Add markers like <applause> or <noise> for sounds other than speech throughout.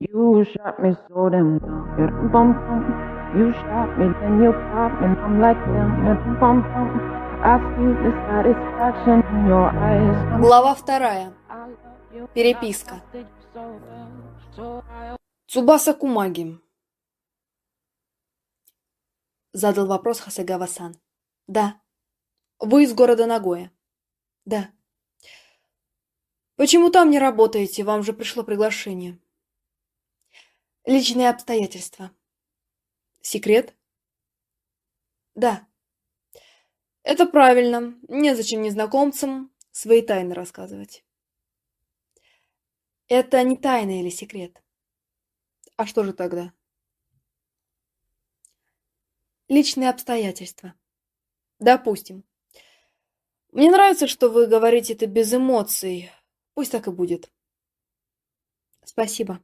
You shot me so damn well. Yeah, bum bum. You shot me, then you popped, and I'm like damn. Yeah, bum bum. I see the satisfaction in your eyes. Глава вторая. Переписка. Цубаса Кумаги. Задал вопрос Хасагава-сан. Да. Вы из города Нагоя? Да. Почему там не работаете? Вам же пришло приглашение. Личные обстоятельства. Секрет? Да. Это правильно. Незачем незнакомцам свои тайны рассказывать. Это не тайна или секрет. А что же тогда? Личные обстоятельства. Допустим. Мне нравится, что вы говорите это без эмоций. Пусть так и будет. Спасибо.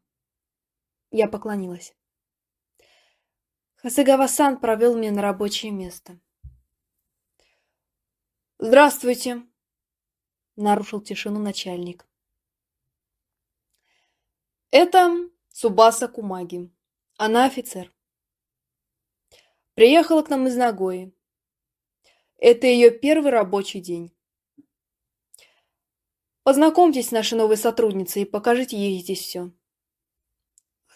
Я поклонилась. Хасагава-сан провел меня на рабочее место. «Здравствуйте!» — нарушил тишину начальник. «Это Цубаса Кумаги. Она офицер. Приехала к нам из Нагои. Это ее первый рабочий день. Познакомьтесь с нашей новой сотрудницей и покажите ей здесь все».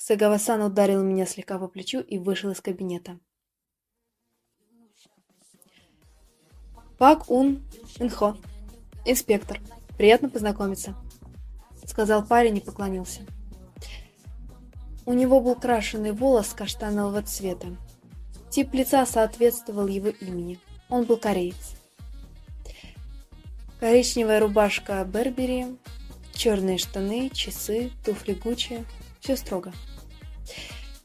Сагава-сан ударил меня слегка по плечу и вышел из кабинета. Пак Ун Инхо. Инспектор. Приятно познакомиться. Сказал парень и поклонился. У него был крашеный волос каштанового цвета. Тип лица соответствовал его имени. Он был кореец. Коричневая рубашка Бербери, черные штаны, часы, туфли Гуччи. Все строго.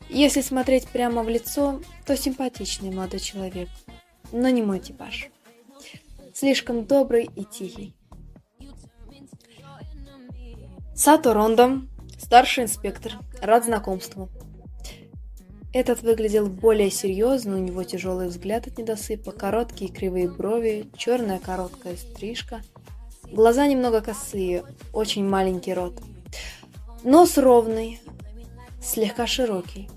Если смотреть прямо в лицо, то симпатичный молодой человек, но не мой типаж. Слишком добрый и тихий. Сато Рондо, старший инспектор, рад знакомству. Этот выглядел более серьезно, у него тяжелый взгляд от недосыпа, короткие кривые брови, черная короткая стрижка, глаза немного косые, очень маленький рот. Нос ровный, слегка широкий.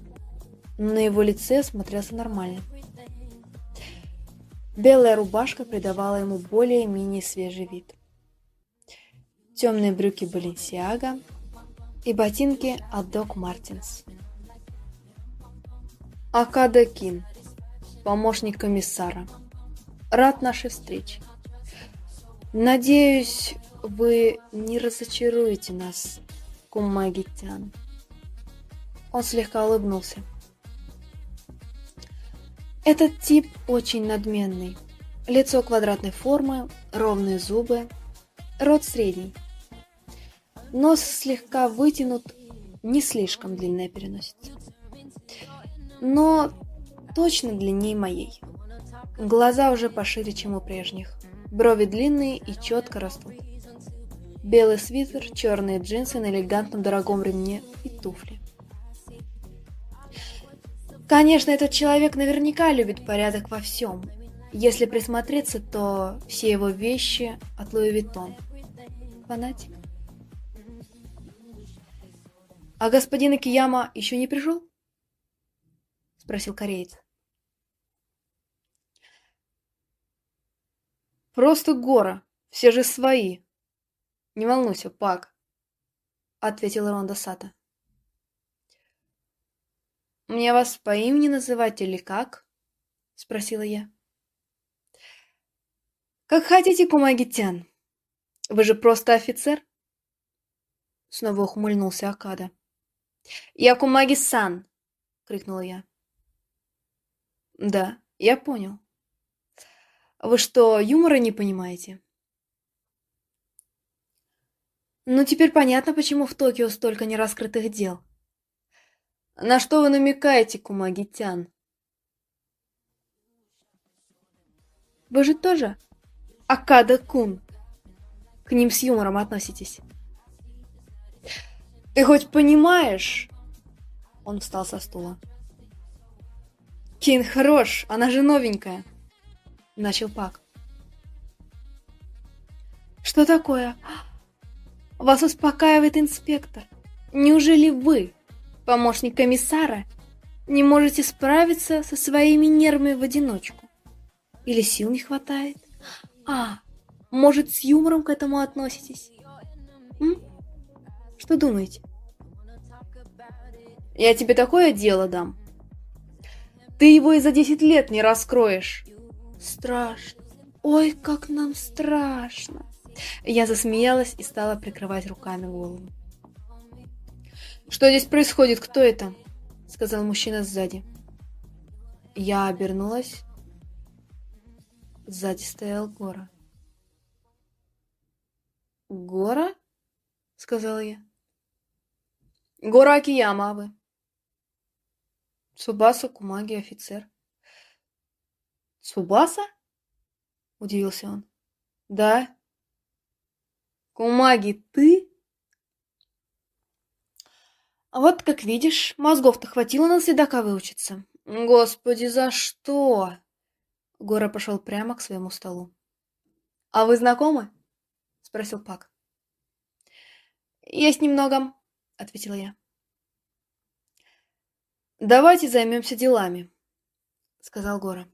но На его лице смотрелся нормально. Белая рубашка придавала ему более-менее свежий вид. Темные брюки Баленсиага и ботинки от Doc Martens. Акада Кин, помощник комиссара. Рад нашей встрече. Надеюсь, вы не разочаруете нас, Кумагитян. Он слегка улыбнулся. Этот тип очень надменный. Лицо квадратной формы, ровные зубы, рот средний. Нос слегка вытянут, не слишком длинная переносица. Но точно длиннее моей. Глаза уже пошире, чем у прежних. Брови длинные и четко растут. Белый свитер, черные джинсы на элегантном дорогом ремне и туфли. Конечно, этот человек наверняка любит порядок во всем. Если присмотреться, то все его вещи от Louis Vuitton. Фанатик. А господин Акияма еще не пришел? Спросил кореец. Просто гора. Все же свои. Не волнуйся, Пак. Ответил Ронда Сата. «Мне вас по имени называть или как?» — спросила я. «Как хотите, Кумагитян. Вы же просто офицер?» Снова ухмыльнулся Акада. «Я Кумаги-сан!» — крикнула я. «Да, я понял. Вы что, юмора не понимаете?» «Ну, теперь понятно, почему в Токио столько нераскрытых дел». На что вы намекаете, Кумагитян? Вы же тоже Акада-кун. К ним с юмором относитесь. Ты хоть понимаешь? Он встал со стула. Кин хорош, она же новенькая. Начал Пак. Что такое? Вас успокаивает инспектор. Неужели вы помощник комиссара, не можете справиться со своими нервами в одиночку? Или сил не хватает? А, может, с юмором к этому относитесь? М? Что думаете? Я тебе такое дело дам. Ты его и за десять лет не раскроешь. Страшно. Ой, как нам страшно. Я засмеялась и стала прикрывать руками голову. «Что здесь происходит? Кто это?» — сказал мужчина сзади. Я обернулась. Сзади стоял Гора. «Гора?» — сказала я. «Гора Акияма, а вы?» «Цубаса Кумаги, офицер». «Цубаса?» — удивился он. «Да». «Кумаги, ты?» Вот, как видишь, мозгов-то хватило на следака выучиться. Господи, за что? Гора пошел прямо к своему столу. А вы знакомы? Спросил Пак. Есть немного, ответила я. Давайте займемся делами, сказал Гора.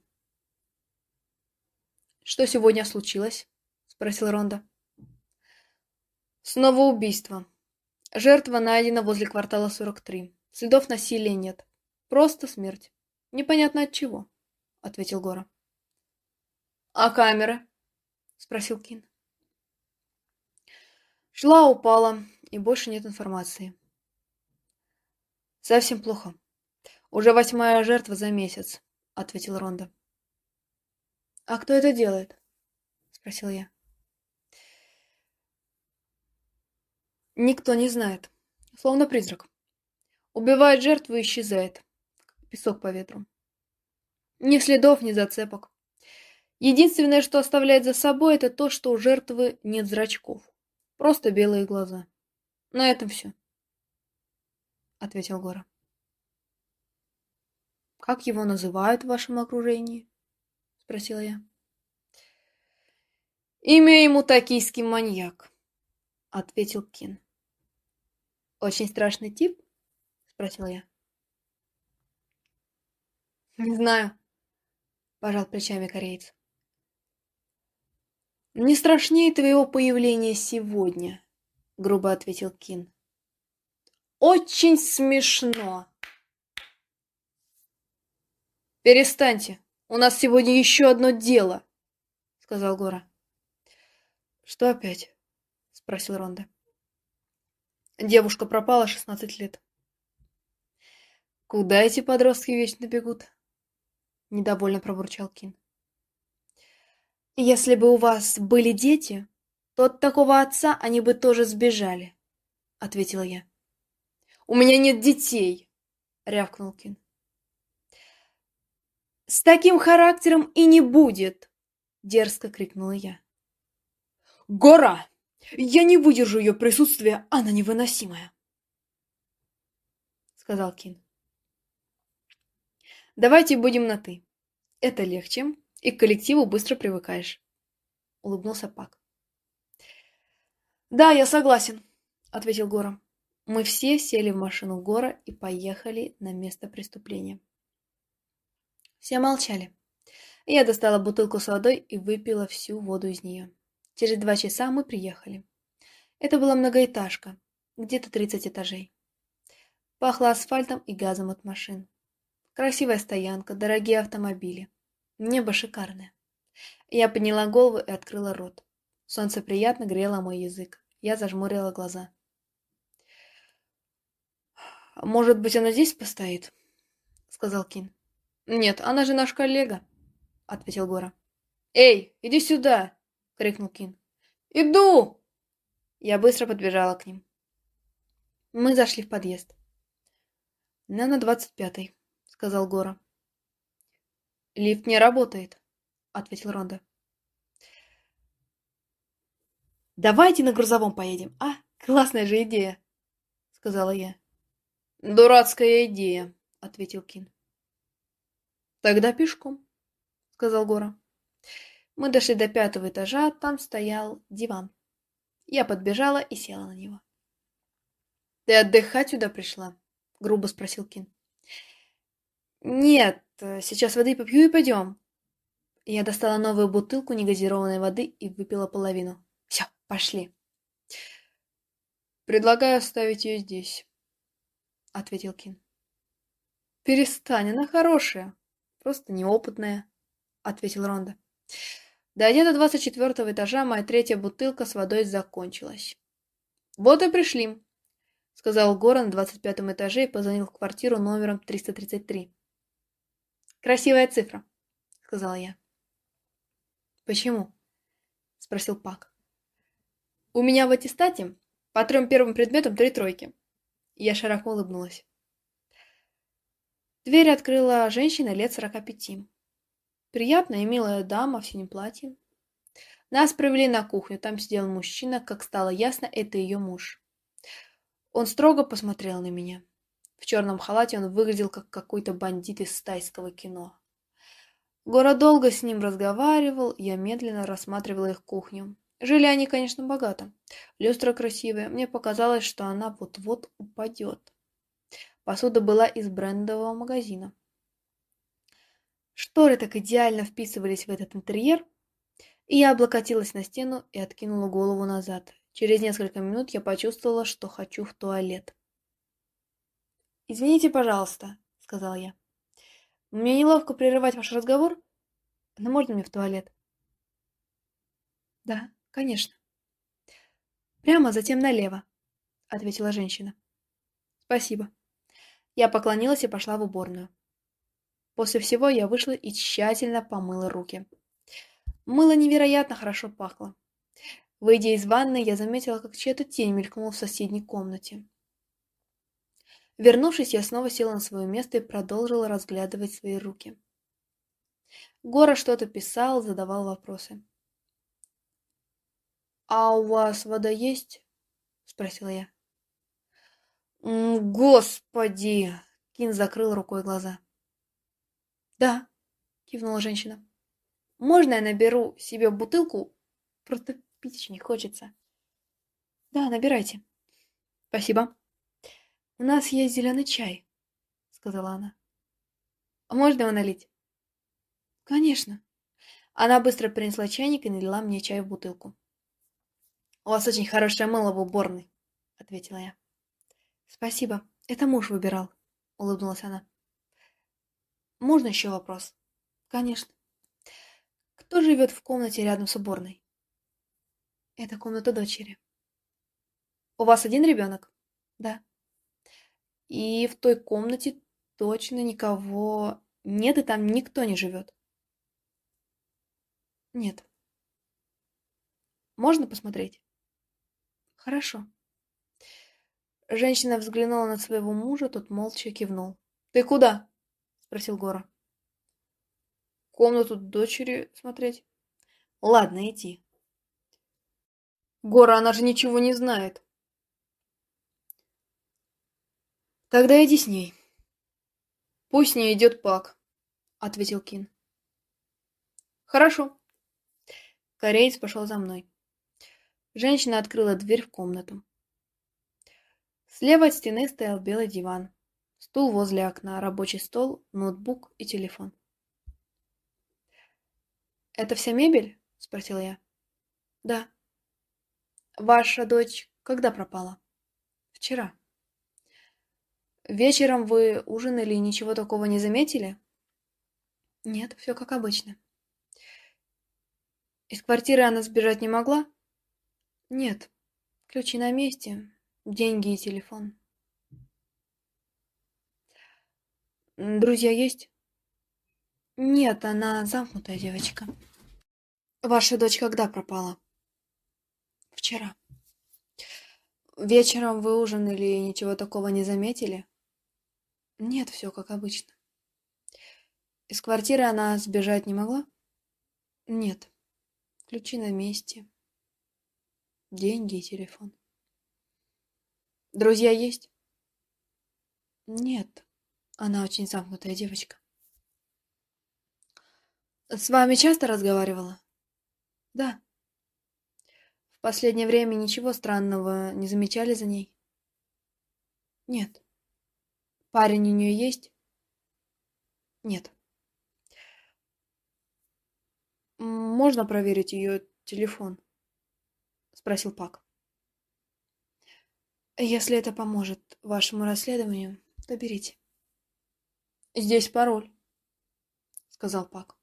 Что сегодня случилось? Спросил Ронда. Снова убийство, Жертва найдена возле квартала 43. Следов насилия нет. Просто смерть. Непонятно от чего, — ответил Гора. — А камера? — спросил Кин. Шла, упала, и больше нет информации. Совсем плохо. Уже восьмая жертва за месяц, — ответил Ронда. — А кто это делает? — спросил я. Никто не знает. Словно призрак. Убивает жертву и исчезает. Песок по ветру. Ни следов, ни зацепок. Единственное, что оставляет за собой, это то, что у жертвы нет зрачков. Просто белые глаза. На этом все. Ответил Гора. Как его называют в вашем окружении? Спросила я. Имя ему токийский маньяк, ответил Кин. Очень страшный тип? Спросил я. Не знаю, пожал плечами кореец. Не страшнее твоего появления сегодня, грубо ответил Кин. Очень смешно. Перестаньте, у нас сегодня еще одно дело, сказал Гора. Что опять? спросил Ронда. Девушка пропала 16 лет. Куда эти подростки вечно бегут? Недовольно пробурчал Кин. Если бы у вас были дети, то от такого отца они бы тоже сбежали, ответила я. У меня нет детей, рявкнул Кин. С таким характером и не будет, дерзко крикнула я. Гора! Я не выдержу ее присутствия, она невыносимая. Сказал Кин. Давайте будем на «ты». Это легче, и к коллективу быстро привыкаешь. Улыбнулся Пак. Да, я согласен, ответил Гора. Мы все сели в машину Гора и поехали на место преступления. Все молчали. Я достала бутылку с водой и выпила всю воду из нее. Через два часа мы приехали. Это была многоэтажка, где-то 30 этажей. Пахло асфальтом и газом от машин. Красивая стоянка, дорогие автомобили. Небо шикарное. Я подняла голову и открыла рот. Солнце приятно грело мой язык. Я зажмурила глаза. «Может быть, она здесь постоит?» — сказал Кин. «Нет, она же наш коллега», — ответил Гора. «Эй, иди сюда!» — крикнул Кин. «Иду!» Я быстро подбежала к ним. Мы зашли в подъезд. «На на двадцать пятый», — сказал Гора. «Лифт не работает», — ответил Ронда. «Давайте на грузовом поедем, а? Классная же идея», — сказала я. «Дурацкая идея», — ответил Кин. «Тогда пешком», — сказал Гора. Мы дошли до пятого этажа, там стоял диван. Я подбежала и села на него. «Ты отдыхать сюда пришла?» — грубо спросил Кин. «Нет, сейчас воды попью и пойдем». Я достала новую бутылку негазированной воды и выпила половину. «Все, пошли». «Предлагаю оставить ее здесь», — ответил Кин. «Перестань, она хорошая, просто неопытная», — ответил Ронда. Дойдя до двадцать четвертого этажа, моя третья бутылка с водой закончилась. «Вот и пришли», — сказал Горан на двадцать пятом этаже и позвонил в квартиру номером 333. «Красивая цифра», — сказала я. «Почему?» — спросил Пак. «У меня в аттестате по трем первым предметам три тройки». Я широко улыбнулась. Дверь открыла женщина лет сорока пяти. Приятная и милая дама в синем платье. Нас провели на кухню. Там сидел мужчина. Как стало ясно, это ее муж. Он строго посмотрел на меня. В черном халате он выглядел, как какой-то бандит из тайского кино. Гора долго с ним разговаривал, я медленно рассматривала их кухню. Жили они, конечно, богато. Люстра красивая. Мне показалось, что она вот-вот упадет. Посуда была из брендового магазина. Шторы так идеально вписывались в этот интерьер, и я облокотилась на стену и откинула голову назад. Через несколько минут я почувствовала, что хочу в туалет. «Извините, пожалуйста», — сказала я. «Мне неловко прерывать ваш разговор, но можно мне в туалет?» «Да, конечно». «Прямо затем налево», — ответила женщина. «Спасибо». Я поклонилась и пошла в уборную. После всего я вышла и тщательно помыла руки. Мыло невероятно хорошо пахло. Выйдя из ванны, я заметила, как чья-то тень мелькнула в соседней комнате. Вернувшись, я снова села на свое место и продолжила разглядывать свои руки. Гора что-то писал, задавал вопросы. «А у вас вода есть?» — спросила я. «Господи!» — Кин закрыл рукой глаза. «Да», — кивнула женщина. «Можно я наберу себе бутылку? Просто пить очень хочется». «Да, набирайте». «Спасибо». «У нас есть зеленый чай», — сказала она. «А можно его налить?» «Конечно». Она быстро принесла чайник и налила мне чай в бутылку. «У вас очень хорошее мыло в уборной», — ответила я. «Спасибо. Это муж выбирал», — улыбнулась она. Можно еще вопрос? Конечно. Кто живет в комнате рядом с уборной? Это комната дочери. У вас один ребенок? Да. И в той комнате точно никого нет, и там никто не живет? Нет. Можно посмотреть? Хорошо. Женщина взглянула на своего мужа, тот молча кивнул. Ты куда? Спросил Гора. Комнату дочери смотреть? Ладно, иди. Гора, она же ничего не знает. Тогда иди с ней. Пусть с ней идет Пак, ответил Кин. Хорошо. Кореец пошел за мной. Женщина открыла дверь в комнату. Слева от стены стоял белый диван. Стул возле окна, рабочий стол, ноутбук и телефон. «Это вся мебель?» — спросила я. «Да». «Ваша дочь когда пропала?» «Вчера». «Вечером вы ужинали и ничего такого не заметили?» «Нет, все как обычно». «Из квартиры она сбежать не могла?» «Нет. Ключи на месте, деньги и телефон». Друзья есть? Нет, она замкнутая девочка. Ваша дочь когда пропала? Вчера. Вечером вы ужинали и ничего такого не заметили? Нет, все как обычно. Из квартиры она сбежать не могла? Нет. Ключи на месте. Деньги и телефон. Друзья есть? Нет. Она очень замкнутая девочка. С вами часто разговаривала? Да. В последнее время ничего странного не замечали за ней? Нет. Парень у нее есть? Нет. Можно проверить ее телефон? Спросил Пак. Если это поможет вашему расследованию, то берите. Здесь пароль, сказал Пак.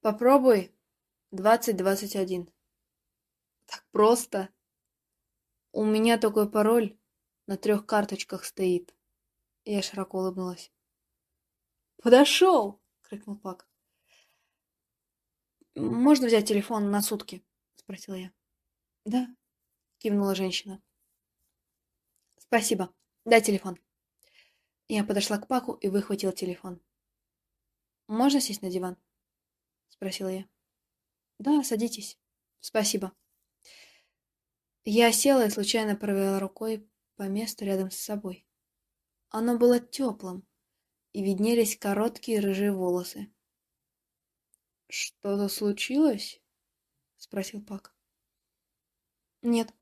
Попробуй двадцать двадцать один. Так просто. У меня такой пароль на трех карточках стоит. Я широко улыбнулась. «Подошел!» — крикнул Пак. «Можно взять телефон на сутки?» — спросила я. «Да», — кивнула женщина. «Спасибо. Дай телефон». Я подошла к Паку и выхватила телефон. «Можно сесть на диван?» — спросила я. «Да, садитесь. Спасибо». Я села и случайно провела рукой по месту рядом с собой. Оно было теплым, и виднелись короткие рыжие волосы. «Что-то случилось?» — спросил Пак. «Нет».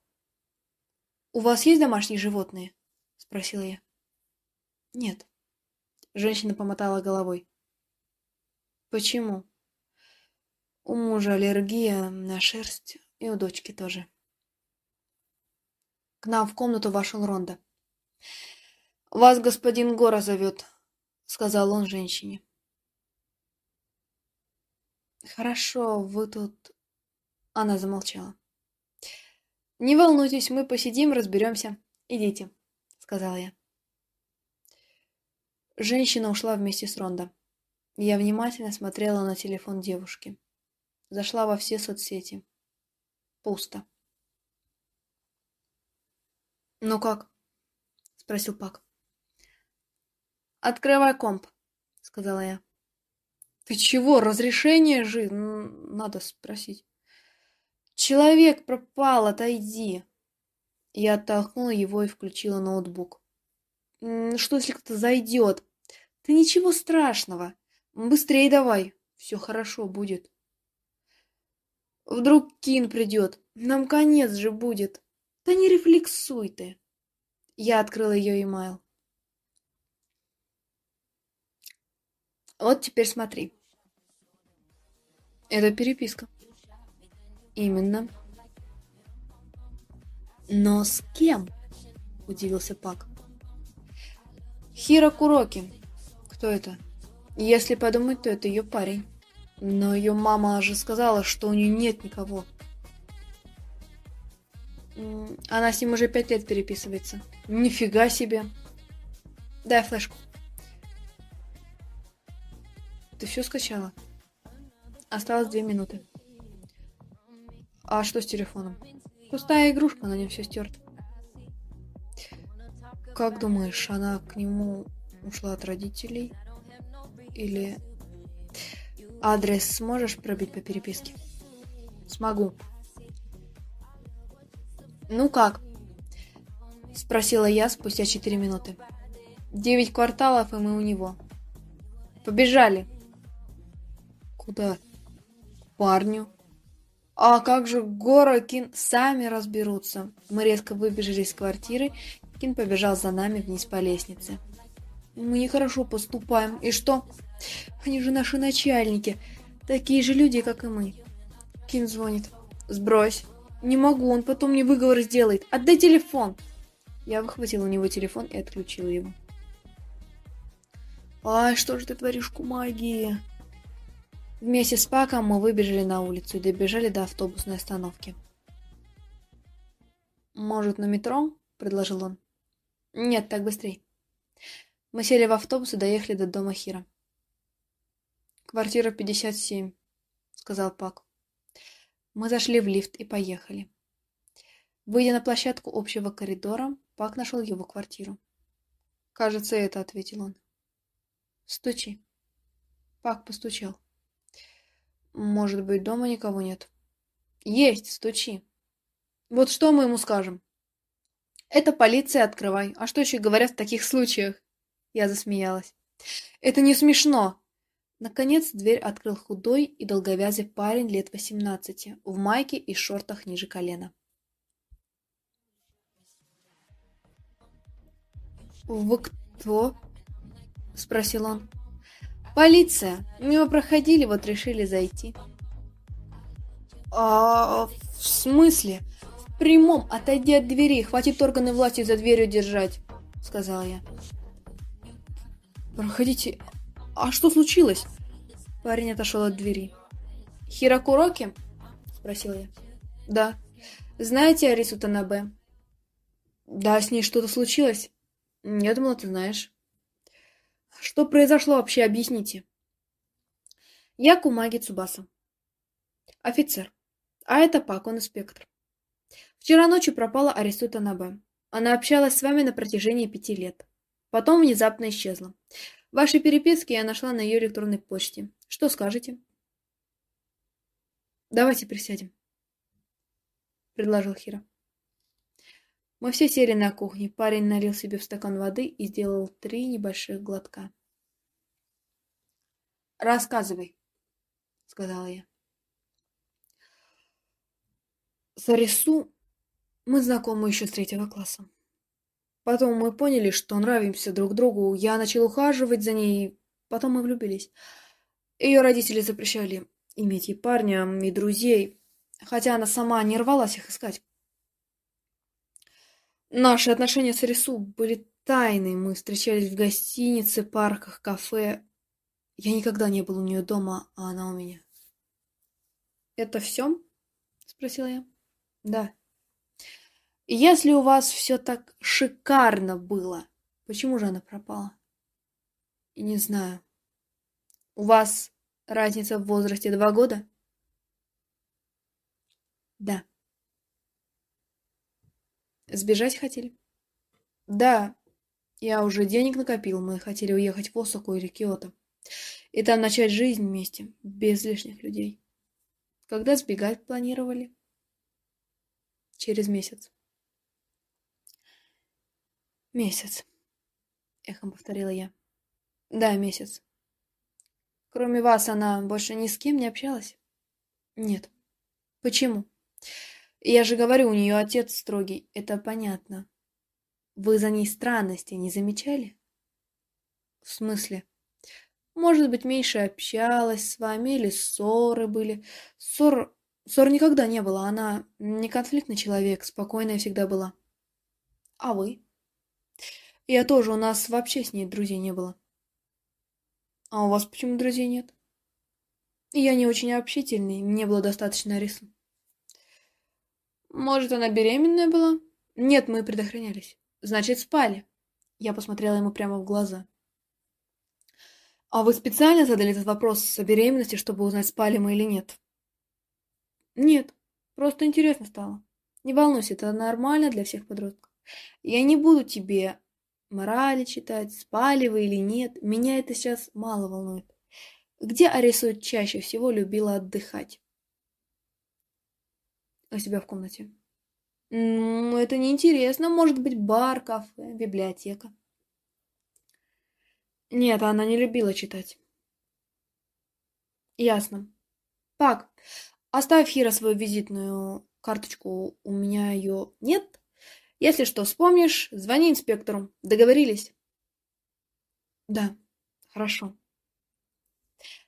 «У вас есть домашние животные?» — спросила я. «Нет». Женщина помотала головой. «Почему?» «У мужа аллергия на шерсть, и у дочки тоже». К нам в комнату вошел Ронда. «Вас господин Гора зовет», — сказал он женщине. «Хорошо, вы тут...» Она замолчала. «Не волнуйтесь, мы посидим, разберемся. Идите», — сказала я. Женщина ушла вместе с Рондо. Я внимательно смотрела на телефон девушки. Зашла во все соцсети. Пусто. «Ну как?» — спросил Пак. «Открывай комп», — сказала я. «Ты чего? Разрешение же надо спросить». «Человек пропал, отойди!» Я оттолкнула его и включила ноутбук. «Что, если кто-то зайдет?» «Да ничего страшного. Быстрее давай. Все хорошо будет». «Вдруг Кин придет. Нам конец же будет. Да не рефлексуй ты». Я открыла ее имейл. Вот теперь смотри. Это переписка. Именно. Но с кем? Удивился Пак. Хиро Куроки. Кто это? Если подумать, то это ее парень. Но ее мама же сказала, что у нее нет никого. Она с ним уже пять лет переписывается. Нифига себе. Дай флешку. Ты все скачала? Осталось две минуты. А что с телефоном? Пустая игрушка, на нем все стерто. Как думаешь, она к нему ушла от родителей? Или адрес сможешь пробить по переписке? Смогу. Ну как? Спросила я спустя четыре минуты. Девять кварталов, и мы у него. Побежали. Куда? Парню. А как же Гора, Кин сами разберутся. Мы резко выбежали из квартиры. Кин побежал за нами вниз по лестнице. Мы нехорошо поступаем. И что? Они же наши начальники. Такие же люди, как и мы. Кин звонит. Сбрось. Не могу, он потом мне выговор сделает. Отдай телефон. Я выхватила у него телефон и отключила его. Ай, что же ты творишь, кумаги? Вместе с Паком мы выбежали на улицу и добежали до автобусной остановки. «Может, на метро?» – предложил он. «Нет, так быстрей». Мы сели в автобус и доехали до дома Хира. «Квартира 57», – сказал Пак. Мы зашли в лифт и поехали. Выйдя на площадку общего коридора, Пак нашел его квартиру. «Кажется, это», — ответил он. «Стучи». Пак постучал. Может быть, дома никого нет? Есть, стучи. Вот что мы ему скажем? Это полиция, открывай. А что еще говорят в таких случаях? Я засмеялась. Это не смешно. Наконец дверь открыл худой и долговязый парень лет восемнадцати, в майке и шортах ниже колена. Вы кто? Спросил он. Полиция. Мимо проходили, вот решили зайти. А в смысле? Прямом, отойди от двери, хватит органы власти за дверью держать, сказала я. Проходите. А что случилось? Парень отошел от двери. Хирокуроки? Спросил я. Да. Знаете Арису Танабе? Да, с ней что-то случилось. Я думала, ты знаешь. Что произошло вообще, объясните. Я Кумаги Цубаса. Офицер. А это Пак, он инспектор. Вчера ночью пропала Арису Танабе. Она общалась с вами на протяжении пяти лет. Потом внезапно исчезла. Ваши переписки я нашла на ее электронной почте. Что скажете? Давайте присядем, предложил Хира. Мы все сели на кухне. Парень налил себе в стакан воды и сделал три небольших глотка. «Рассказывай», — сказала я. С Арису мы знакомы еще с третьего класса. Потом мы поняли, что нравимся друг другу. Я начал ухаживать за ней, потом мы влюбились. Ее родители запрещали иметь ей парня и друзей, хотя она сама не рвалась их искать. Наши отношения с Рису были тайны. Мы встречались в гостинице, парках, кафе. Я никогда не был у нее дома, а она у меня. «Это все?» — спросила я. «Да». «Если у вас все так шикарно было, почему же она пропала?» «Не знаю. У вас разница в возрасте два года?» «Да». Сбежать хотели? Да, я уже денег накопил, мы хотели уехать в Осаку или Киото. И там начать жизнь вместе, без лишних людей. Когда сбегать планировали? Через месяц. Месяц, эхом повторила я. Да, месяц. Кроме вас она больше ни с кем не общалась? Нет. Почему? Я же говорю, у нее отец строгий, это понятно. Вы за ней странности не замечали? В смысле? Может быть, меньше общалась с вами или ссоры были. Ссор... Ссор никогда не было, она не конфликтный человек, спокойная всегда была. А вы? Я тоже, у нас вообще с ней друзей не было. А у вас почему друзей нет? Я не очень общительный, мне было достаточно рису. Может, она беременная была? Нет, мы предохранялись. Значит, спали. Я посмотрела ему прямо в глаза. А вы специально задали этот вопрос о беременности, чтобы узнать, спали мы или нет? Нет, просто интересно стало. Не волнуйся, это нормально для всех подростков. Я не буду тебе морали читать, спали вы или нет. Меня это сейчас мало волнует. Где Арису чаще всего любила отдыхать? у себя в комнате. Ну, это неинтересно. Может быть, бар, кафе, библиотека. Нет, она не любила читать. Ясно. Пак, оставь Хира свою визитную карточку. У меня ее нет. Если что вспомнишь, звони инспектору. Договорились? Да, хорошо.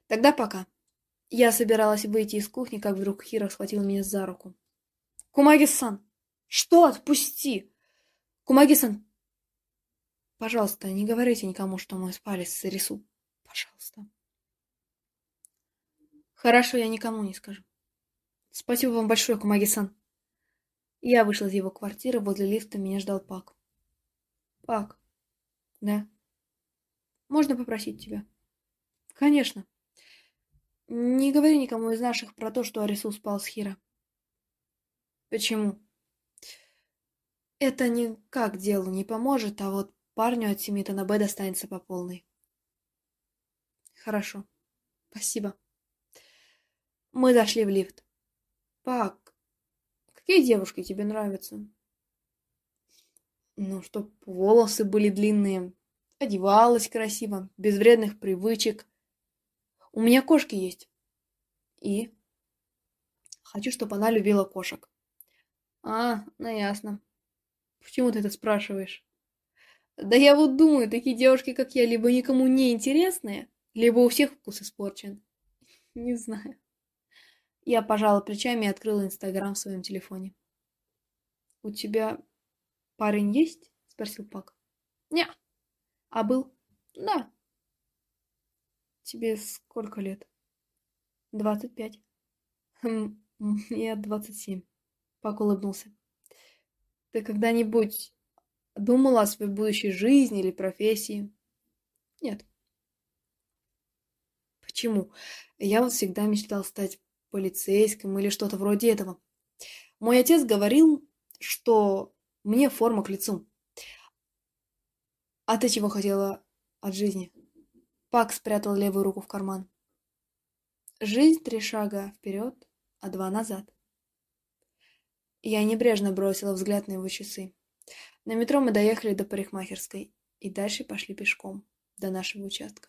Тогда пока. Я собиралась выйти из кухни, как вдруг Хира схватил меня за руку. Кумаги-сан! Что? Отпусти! Кумаги-сан! Пожалуйста, не говорите никому, что мы спали с Рису. Пожалуйста. Хорошо, я никому не скажу. Спасибо вам большое, Кумаги-сан. Я вышла из его квартиры, возле лифта меня ждал Пак. Пак. Да. Можно попросить тебя? Конечно. Не говори никому из наших про то, что Арису спал с Хира. Почему? Это никак делу не поможет, а вот парню от семьи Танабе достанется по полной. Хорошо. Спасибо. Мы зашли в лифт. Пак, какие девушки тебе нравятся? Ну, чтоб волосы были длинные, одевалась красиво, без вредных привычек. У меня кошки есть. И? Хочу, чтобы она любила кошек. А, ну ясно. Почему ты это спрашиваешь? Да я вот думаю, такие девушки, как я, либо никому не интересные, либо у всех вкус испорчен. <laughs> Не знаю. Я пожала плечами и открыла Инстаграм в своем телефоне. «У тебя парень есть?» — спросил Пак. «Не». «А был?» «Да». «Тебе сколько лет?» «Двадцать пять». «Хм, я двадцать семь». Пак улыбнулся. «Ты когда-нибудь думала о своей будущей жизни или профессии?» «Нет». «Почему? Я вот всегда мечтал стать полицейским или что-то вроде этого. Мой отец говорил, что мне форма к лицу. А ты чего хотела от жизни? Пак спрятал левую руку в карман. Жизнь три шага вперед, а два назад. Я небрежно бросила взгляд на его часы. На метро мы доехали до парикмахерской и дальше пошли пешком до нашего участка.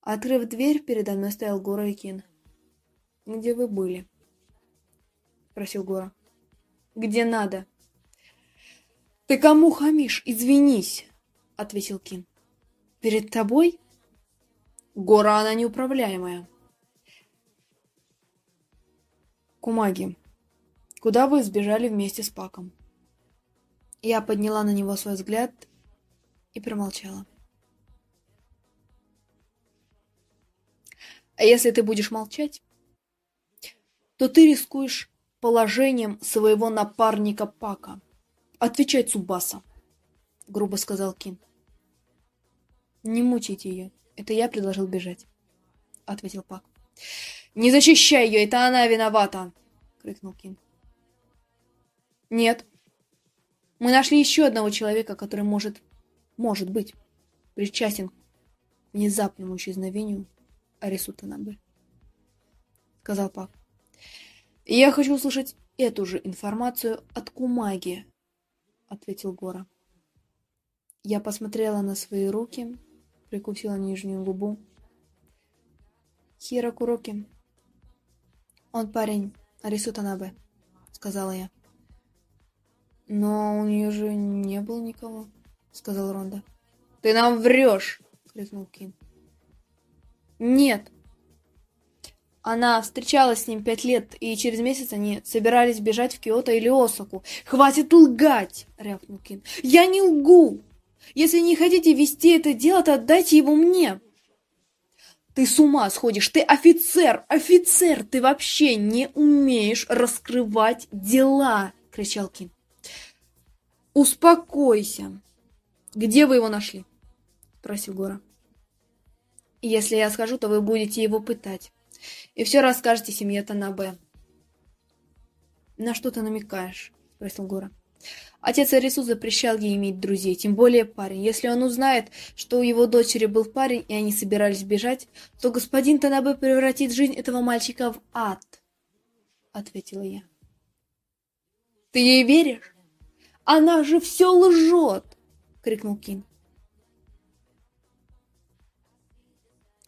Открыв дверь, передо мной стоял Гора и Кин. «Где вы были?» — спросил Гора. «Где надо?» «Ты кому хамишь? Извинись!» — ответил Кин. «Перед тобой?» «Гора, она неуправляемая». «Кумаги, куда вы сбежали вместе с Паком?» Я подняла на него свой взгляд и промолчала. «А если ты будешь молчать, то ты рискуешь положением своего напарника Пака. Отвечай, Цубаса, — грубо сказал Кин. Не мучайте ее. Это я предложил бежать, — ответил Пак. Не защищай ее, это она виновата, — крикнул Кин. Нет. Мы нашли еще одного человека, который может, может быть, причастен к внезапному исчезновению Арису Танабе, — сказал Пак. «Я хочу услышать эту же информацию от Кумаги», — ответил Гора. Я посмотрела на свои руки, прикусила нижнюю губу. «Хиро Куроки. Он парень Арису Танабе», — сказала я. «Но у нее же не было никого», — сказал Ронда. «Ты нам врешь!» — крикнул Кин. «Нет, она встречалась с ним пять лет, и через месяц они собирались бежать в Киото или Осаку. «Хватит лгать!» — рявкнул Кин. «Я не лгу! Если не хотите вести это дело, то отдайте его мне!» «Ты с ума сходишь! Ты офицер! Офицер! Ты вообще не умеешь раскрывать дела!» — кричал Кин. «Успокойся! Где вы его нашли?» — спросил Гора. «Если я скажу, то вы будете его пытать и все расскажете семье Танабе. «На что ты намекаешь?» – спросил Гора. Отец Арису запрещал ей иметь друзей, тем более парень. Если он узнает, что у его дочери был парень, и они собирались бежать, то господин Танабе превратит жизнь этого мальчика в ад, — ответила я. — Ты ей веришь? Она же все лжет! — крикнул Кин.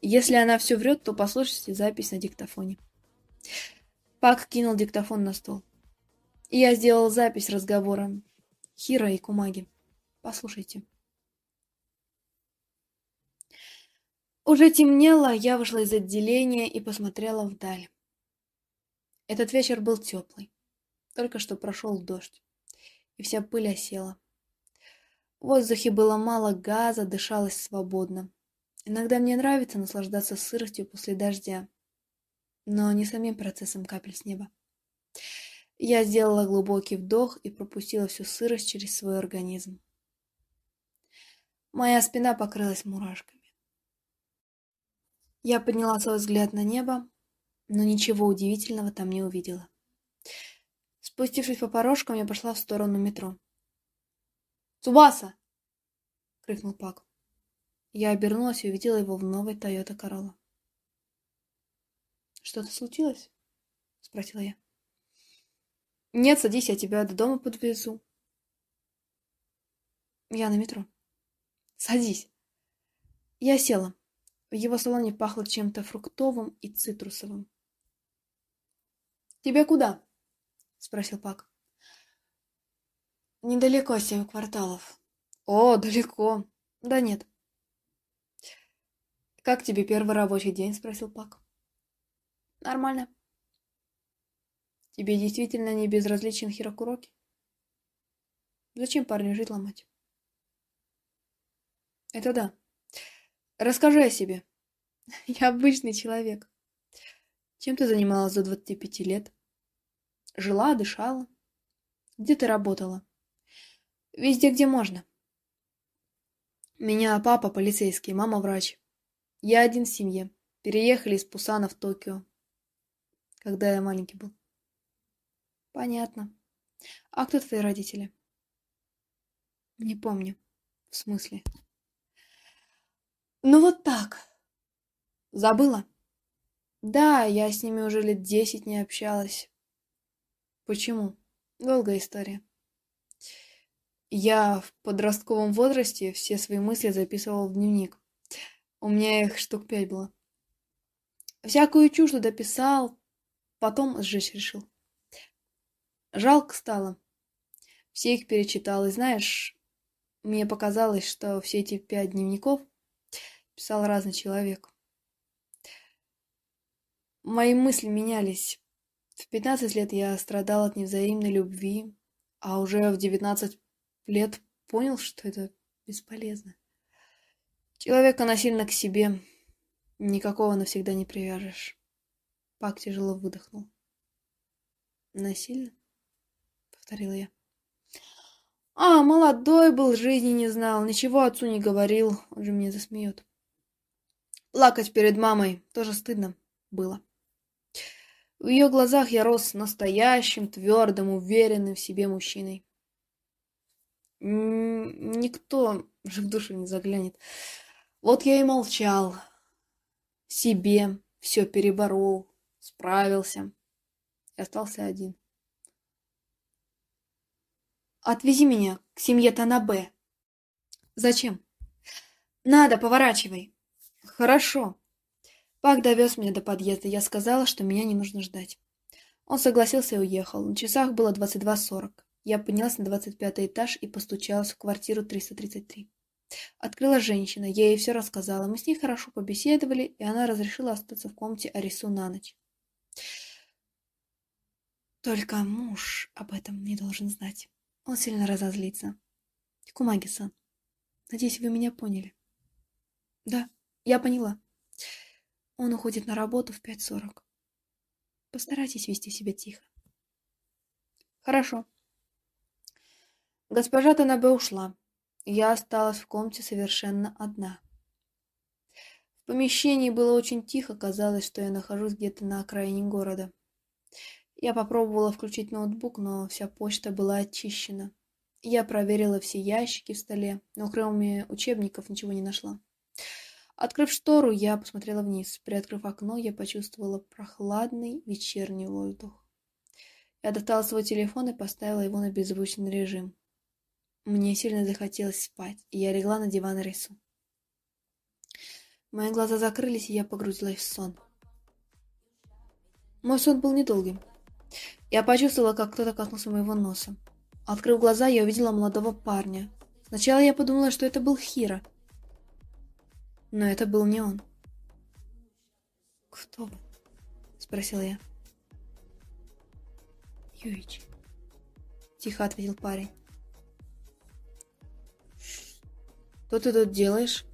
Если она все врет, то послушайте запись на диктофоне. Пак кинул диктофон на стол. Я сделал запись разговора Хира и Кумаги. Послушайте. Уже темнело, я вышла из отделения и посмотрела вдаль. Этот вечер был теплый. Только что прошел дождь, и вся пыль осела. В воздухе было мало газа, дышалось свободно. Иногда мне нравится наслаждаться сыростью после дождя, но не самим процессом капель с неба. Я сделала глубокий вдох и пропустила всю сырость через свой организм. Моя спина покрылась мурашками. Я подняла свой взгляд на небо, но ничего удивительного там не увидела. Спустившись по порожкам, я пошла в сторону метро. «Цубаса!» — крикнул Пак. Я обернулась и увидела его в новой Toyota Corolla. «Что-то случилось?» — спросила я. «Нет, садись, я тебя до дома подвезу». «Я на метро». «Садись». Я села. В его салоне пахло чем-то фруктовым и цитрусовым. «Тебе куда?» — спросил Пак. «Недалеко, семь кварталов», — О, далеко. Да нет. Как тебе первый рабочий день? Спросил Пак. Нормально. Тебе действительно не безразличен Хирокуроки? Зачем парню жить ломать? Это да. Расскажи о себе. <laughs> Я обычный человек. Чем ты занималась до 25 лет? Жила, дышала. Где ты работала? Везде, где можно. Меня папа полицейский, мама врач. Я один в семье. Переехали из Пусана в Токио, когда я маленький был. Понятно. А кто твои родители? Не помню. В смысле? Ну вот так. Забыла? Да, я с ними уже лет десять не общалась. Почему? Долгая история. Я в подростковом возрасте все свои мысли записывал в дневник. У меня их штук пять было. Всякую чушь туда писал, потом сжечь решил. Жалко стало. Все их перечитал, и знаешь, мне показалось, что все эти пять дневников писал разный человек. Мои мысли менялись. В пятнадцать лет я страдал от невзаимной любви, а уже в девятнадцать лет понял, что это бесполезно. Человека насильно к себе никакого навсегда не привяжешь. Пак тяжело выдохнул. Насильно? Повторила я. А, молодой был, жизни не знал, ничего отцу не говорил, он же меня засмеет. Плакать перед мамой тоже стыдно было. В ее глазах я рос настоящим, твердым, уверенным в себе мужчиной. Никто же в душу не заглянет. Вот я и молчал. Себе все переборол, справился. И остался один. Отвези меня к семье Танабе. Зачем? Надо, поворачивай. Хорошо. Пак довез меня до подъезда. Я сказала, что меня не нужно ждать. Он согласился и уехал. На часах было 22.40. Я поднялась на 25 этаж и постучалась в квартиру 333. Открыла женщина, я ей все рассказала. Мы с ней хорошо побеседовали, и она разрешила остаться в комнате Арису на ночь. Только муж об этом не должен знать. Он сильно разозлится. Кумаги-сан, надеюсь, вы меня поняли. Да, я поняла. Он уходит на работу в 5.40. Постарайтесь вести себя тихо. Хорошо. Госпожа Танабе ушла. Я осталась в комнате совершенно одна. В помещении было очень тихо, казалось, что я нахожусь где-то на окраине города. Я попробовала включить ноутбук, но вся почта была очищена. Я проверила все ящики в столе, но кроме учебников ничего не нашла. Открыв штору, я посмотрела вниз. Приоткрыв окно, я почувствовала прохладный вечерний воздух. Я достала свой телефон и поставила его на беззвучный режим. Мне сильно захотелось спать, и я легла на диван рису. Мои глаза закрылись, и я погрузилась в сон. Мой сон был недолгим. Я почувствовала, как кто-то коснулся моего носа. Открыв глаза, я увидела молодого парня. Сначала я подумала, что это был Хира. Но это был не он. «Кто вы?» — спросила я. «Юич», — тихо ответил парень. Что ты тут делаешь?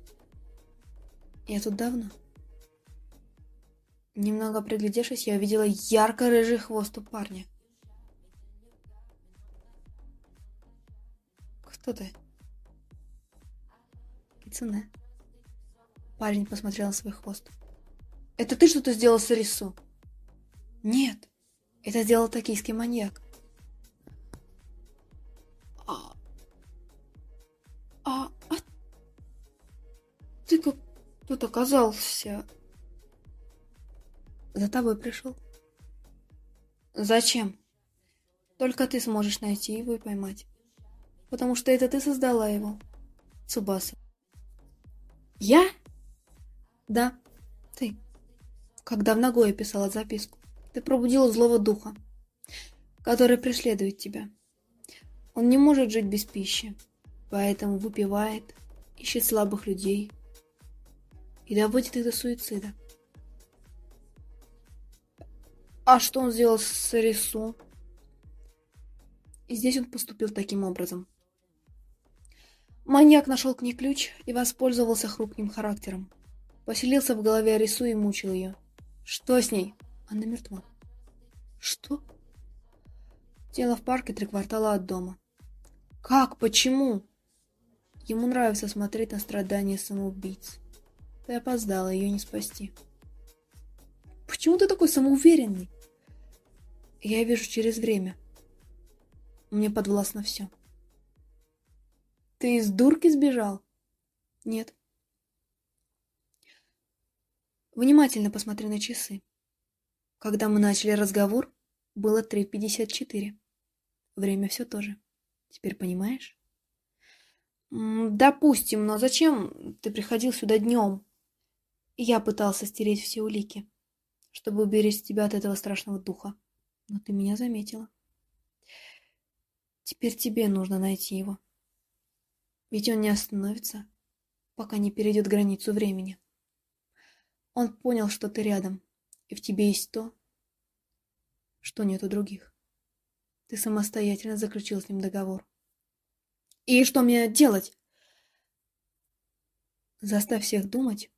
Я тут давно. Немного приглядевшись, я увидела ярко-рыжий хвост у парня. Кто ты? Кицуне. Парень посмотрел на свой хвост. Это ты что-то сделал с Рису? Нет, это сделал токийский маньяк. Ты как тут оказался? За тобой пришел. Зачем? Только ты сможешь найти его и поймать. Потому что это ты создала его. Цубаса. Я? Да, ты. Когда в Нагое писала записку, ты пробудила злого духа, который преследует тебя. Он не может жить без пищи. поэтому выпивает, ищет слабых людей и доводит их до суицида. А что он сделал с Рису? И здесь он поступил таким образом. Маньяк нашел к ней ключ и воспользовался хрупким характером. Поселился в голове Рису и мучил ее. Что с ней? Она мертва. Что? Тело в парке три квартала от дома. Как? Почему? Ему нравится смотреть на страдания самоубийц. Ты опоздала, ее не спасти. Почему ты такой самоуверенный? Я вижу через время. Мне подвластно все. Ты из дурки сбежал? Нет. Внимательно посмотри на часы. Когда мы начали разговор, было 3.54. Время все то же. Теперь понимаешь? Допустим, но зачем ты приходил сюда днем? Я пытался стереть все улики, чтобы уберечь тебя от этого страшного духа. Но ты меня заметила. Теперь тебе нужно найти его. Ведь он не остановится, пока не перейдет границу времени. Он понял, что ты рядом, и в тебе есть то, что нет у других. Ты самостоятельно заключил с ним договор. И что мне делать? Заставь всех думать,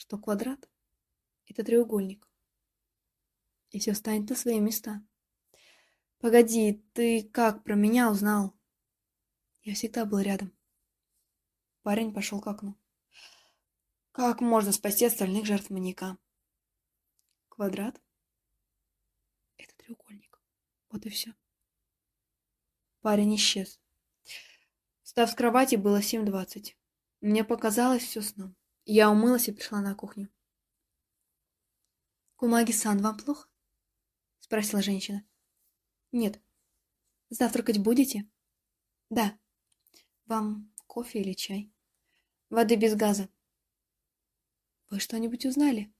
что квадрат — это треугольник. И все встанет на свои места. Погоди, ты как про меня узнал? Я всегда был рядом. Парень пошел к окну. Как можно спасти остальных жертв маньяка? Квадрат — это треугольник. Вот и все. Парень исчез. Встав с кровати, было 7.20. Мне показалось все сном. Я умылась и пришла на кухню. «Кумаги-сан, вам плохо?» — спросила женщина. «Нет». «Завтракать будете?» «Да». «Вам кофе или чай?» «Воды без газа». «Вы что-нибудь узнали?»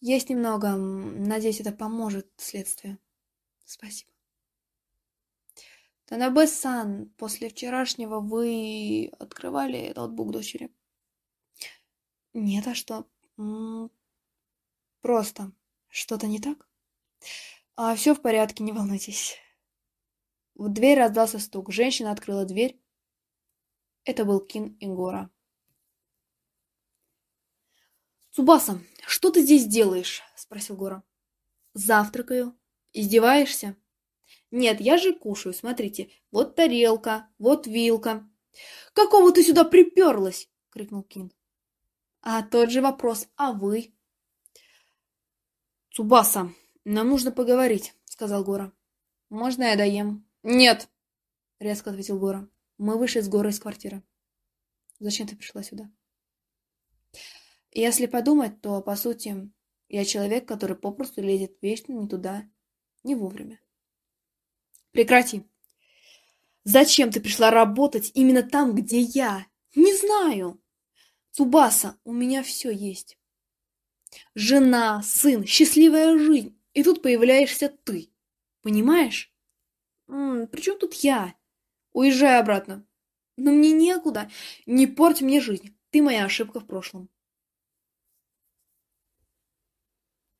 «Есть немного. Надеюсь, это поможет следствию». «Спасибо». Танабе-сан, после вчерашнего вы открывали ноутбук дочери? Нет, а что? Просто. Что-то не так? А все в порядке, не волнуйтесь. В дверь раздался стук. Женщина открыла дверь. Это был Кин Ингора. «Цубаса, что ты здесь делаешь?» – спросил Гора. «Завтракаю. Издеваешься?» Нет, я же кушаю, смотрите. Вот тарелка, вот вилка. Какого ты сюда приперлась? крикнул Кин. А тот же вопрос, а вы? Цубаса, нам нужно поговорить, сказал Гора. Можно я доем? Нет, резко ответил Гора. Мы вышли с Горой из квартиры. Зачем ты пришла сюда? Если подумать, то, по сути, я человек, который попросту лезет вечно не туда, не вовремя. Прекрати. Зачем ты пришла работать именно там, где я? Не знаю. Цубаса, у меня все есть. Жена, сын, счастливая жизнь. И тут появляешься ты. Понимаешь? М -м, при чем тут я? Уезжай обратно. Но мне некуда. Не порть мне жизнь. Ты моя ошибка в прошлом.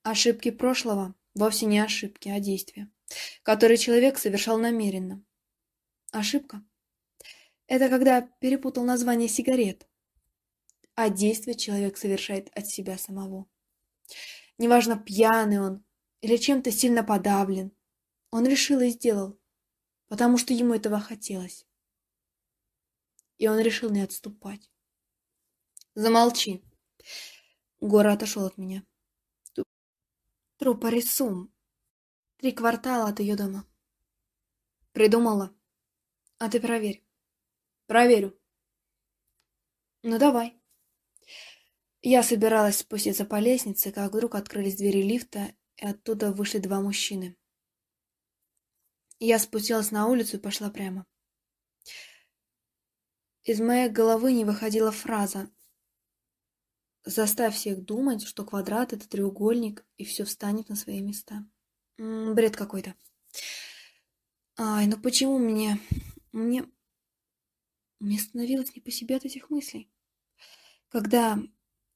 Ошибки прошлого вовсе не ошибки, а действия который человек совершал намеренно. Ошибка. Это когда перепутал название сигарет, а действие человек совершает от себя самого. Неважно, пьяный он или чем-то сильно подавлен, он решил и сделал, потому что ему этого хотелось. И он решил не отступать. Замолчи. Гора отошел от меня. Трупорисум Три квартала от ее дома. Придумала. А ты проверь. Проверю. Ну давай. Я собиралась спуститься по лестнице, как вдруг открылись двери лифта, и оттуда вышли два мужчины. Я спустилась на улицу и пошла прямо. Из моей головы не выходила фраза «Заставь всех думать, что квадрат — это треугольник, и все встанет на свои места». Бред какой-то. Ай, ну почему мне... Мне... Мне становилось не по себе от этих мыслей. Когда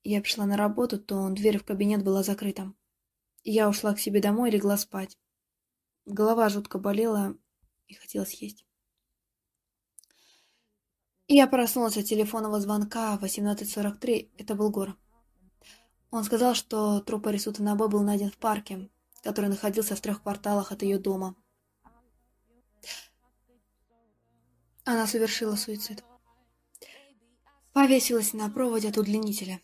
я пришла на работу, то дверь в кабинет была закрыта. Я ушла к себе домой и легла спать. Голова жутко болела и хотелось есть. Я проснулась от телефонного звонка в 18.43. Это был Гор. Он сказал, что труп Арису Танабе был найден в парке, который находился в трех кварталах от ее дома. Она совершила суицид. Повесилась на проводе от удлинителя.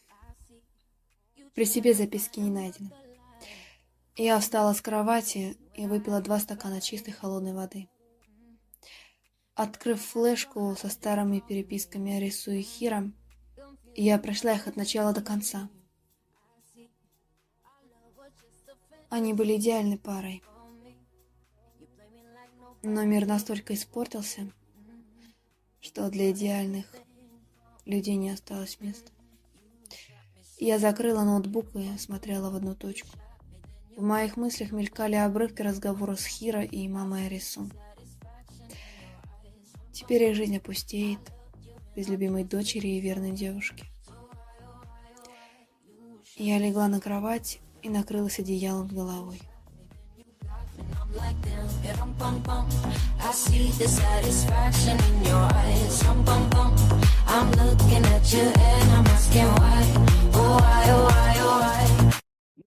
При себе записки не найдено. Я встала с кровати и выпила два стакана чистой холодной воды. Открыв флешку со старыми переписками Арису и Хира, я прошла их от начала до конца. Они были идеальной парой. Но мир настолько испортился, что для идеальных людей не осталось места. Я закрыла ноутбук и смотрела в одну точку. В моих мыслях мелькали обрывки разговора с Хиро и мамой Арису. Теперь их жизнь опустеет без любимой дочери и верной девушки. Я легла на кровать и накрылась одеялом головой. I see the satisfaction in your eyes. I'm looking at you and I'm asking why. Oh, why, oh, why, oh, why.